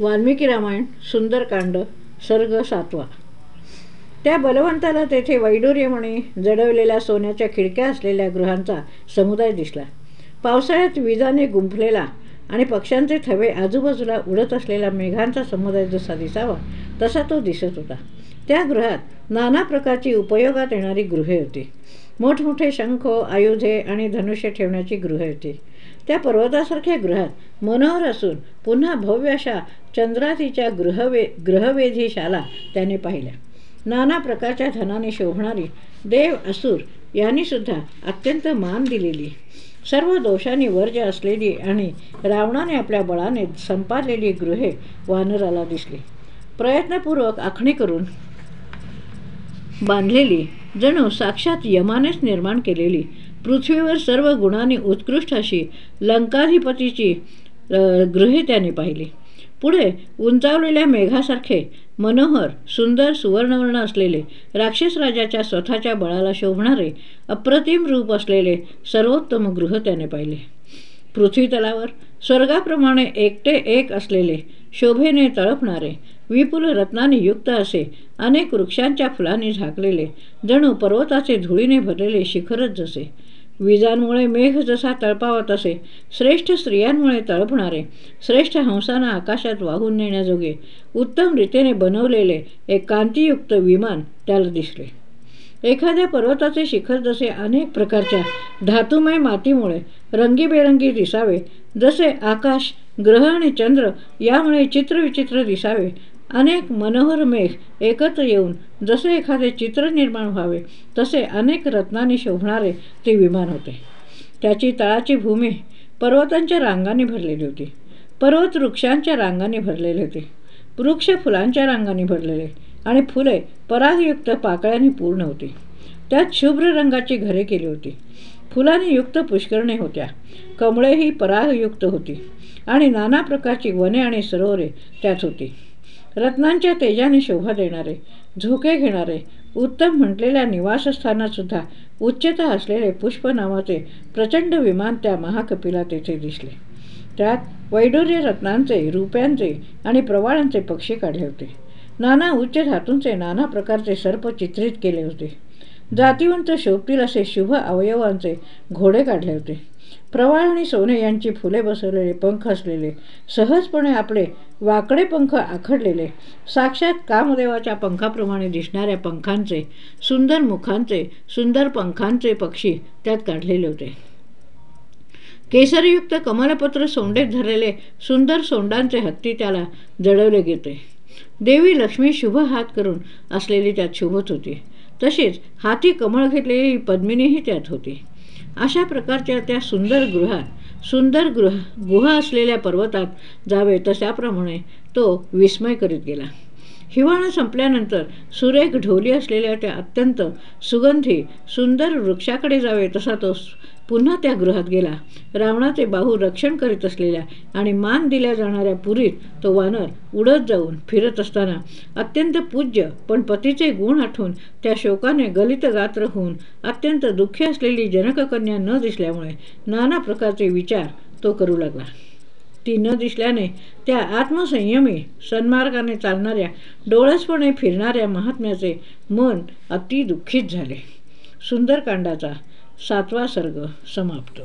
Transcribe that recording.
वाल्मिकी रामायण सुंदरकांड सर्ग सातवा. त्या बलवंताला तेथे वैडूर्यमणी जडवलेल्या सोन्याच्या खिडक्या असलेल्या गृहांचा समुदाय दिसला. पावसाळ्यात विजाने गुंफलेला आणि पक्ष्यांचे थवे आजूबाजूला उडत असलेला मेघांचा समुदाय जसा दिसावा तसा तो दिसत होता. त्या गृहात नाना प्रकारची उपयोगात येणारी गृहे होती. मोठमोठे शंख आयुधे आणि धनुष्य ठेवण्याची गृहे होती. त्या पर्वतासारख्या गृहात मनोहर असून पुन्हा भव्य अशा चंद्रातीच्या गृहवे ग्रहवेधीशाला त्याने पाहिल्या. नाना प्रकारच्या धनाने शोभणारी देव असुर यांनीसुद्धा अत्यंत मान दिलेली. सर्व दोषांनी वर्ज असलेली आणि रावणाने आपल्या बळाने संपादलेली गृहे वानराला दिसली. प्रयत्नपूर्वक आखणी करून बांधलेली जणू साक्षात यमानेच निर्माण केलेली पृथ्वीवर सर्व गुणांनी उत्कृष्ट अशी लंकाधिपतीची गृहे त्याने पाहिली. पुढे उंचावलेल्या मेघासारखे मनोहर सुंदर सुवर्णवर्ण असलेले राक्षस राजाच्या स्वतःच्या बळाला शोभणारे अप्रतिम रूप असलेले सर्वोत्तम गृह त्याने पाहिले. पृथ्वीतलावर स्वर्गाप्रमाणे एकटे एक असलेले शोभेने तळपणारे विपुल रत्नाने युक्त असे अनेक वृक्षांच्या फुलांनी झाकलेले जणू पर्वताचे धुळीने भरलेले शिखरच जसे. विजांमुळे मेघ जसा तळपावत असे श्रेष्ठ स्त्रियांमुळे तळपणारे श्रेष्ठ हंसांना आकाशात वाहून नेण्याजोगे उत्तम रीतीने बनवलेले एक कांतीयुक्त विमान त्याला दिसले. एखाद्या पर्वताचे शिखर जसे अनेक प्रकारच्या धातुमय मातीमुळे रंगीबेरंगी दिसावे जसे आकाश ग्रह आणि चंद्र यामुळे चित्रविचित्र दिसावे अनेक मनोहर मेघ एकत्र येऊन जसे एखादे चित्र निर्माण व्हावे तसे अनेक रत्नांनी शोभणारे ते विमान होते. त्याची तळाची भूमी पर्वतांच्या रांगाने भरलेली होती. पर्वत वृक्षांच्या रांगाने भरलेले होते. वृक्ष फुलांच्या रांगाने भरलेले आणि फुले परागयुक्त पाकळ्यांनी पूर्ण होती. त्यात शुभ्र रंगाची घरे केली होती. फुलांनी युक्त पुष्करणे होत्या. कमळे ही परागयुक्त होती आणि नाना प्रकारची वने आणि सरोवरे त्यात होती. रत्नांच्या तेजाने शोभा देणारे झोके घेणारे उत्तम म्हटलेल्या निवासस्थानातसुद्धा उच्चता असलेले पुष्प नावाचे प्रचंड विमान त्या महाकपिला तेथे दिसले. त्यात वैडूर्य रत्नांचे रुप्यांचे आणि प्रवाळांचे पक्षी काढले होते. नाना उच्च धातूंचे नाना प्रकारचे सर्प चित्रित केले होते. जातीवंत शोभतील असे शुभ अवयवांचे घोडे काढले होते. प्रवाळ आणि सोने यांची फुले बसवलेले पंख असलेले सहजपणे आपले वाकडे पंख आखडलेले साक्षात कामदेवाच्या पंखाप्रमाणे दिसणाऱ्या पंखांचे सुंदर मुखांचे सुंदर पंखांचे पक्षी त्यात काढलेले होते. केसरयुक्त कमलपत्र सोंडेत धरलेले सुंदर सोंडांचे हत्ती त्याला जडवले गेले. देवी लक्ष्मी शुभ हात करून असलेली त्यात शुभत होती. तशीच हाती कमळ घेतलेली पद्मिनीही त्यात होती. अशा प्रकारच्या त्या सुंदर गृहात सुंदर गृह गुहा असलेल्या पर्वतात जावे तशाप्रमाणे तो विस्मय करीत गेला. हिवाळा संपल्यानंतर सुरेख ढोली असलेल्या त्या अत्यंत सुगंधी सुंदर वृक्षाकडे जावे तसा तो पुन्हा त्या गृहात गेला. रावणाचे बाहू रक्षण करीत असलेल्या आणि मान दिल्या जाणाऱ्या पुरीत तो वानर उडत जाऊन फिरत असताना अत्यंत पूज्य पण पतीचे गुण आठवून त्या शोकाने गलित गात्र होऊन अत्यंत दुःखी असलेली जनककन्या न दिसल्यामुळे नाना प्रकारचे विचार तो करू लागला. ती न दिसल्याने त्या आत्मसंयमी सन्मार्गाने चालणाऱ्या डोळसपणे फिरणाऱ्या महात्म्याचे मन अति दुःखित झाले. सुंदरकांडाचा सातवा सर्ग समाप्त.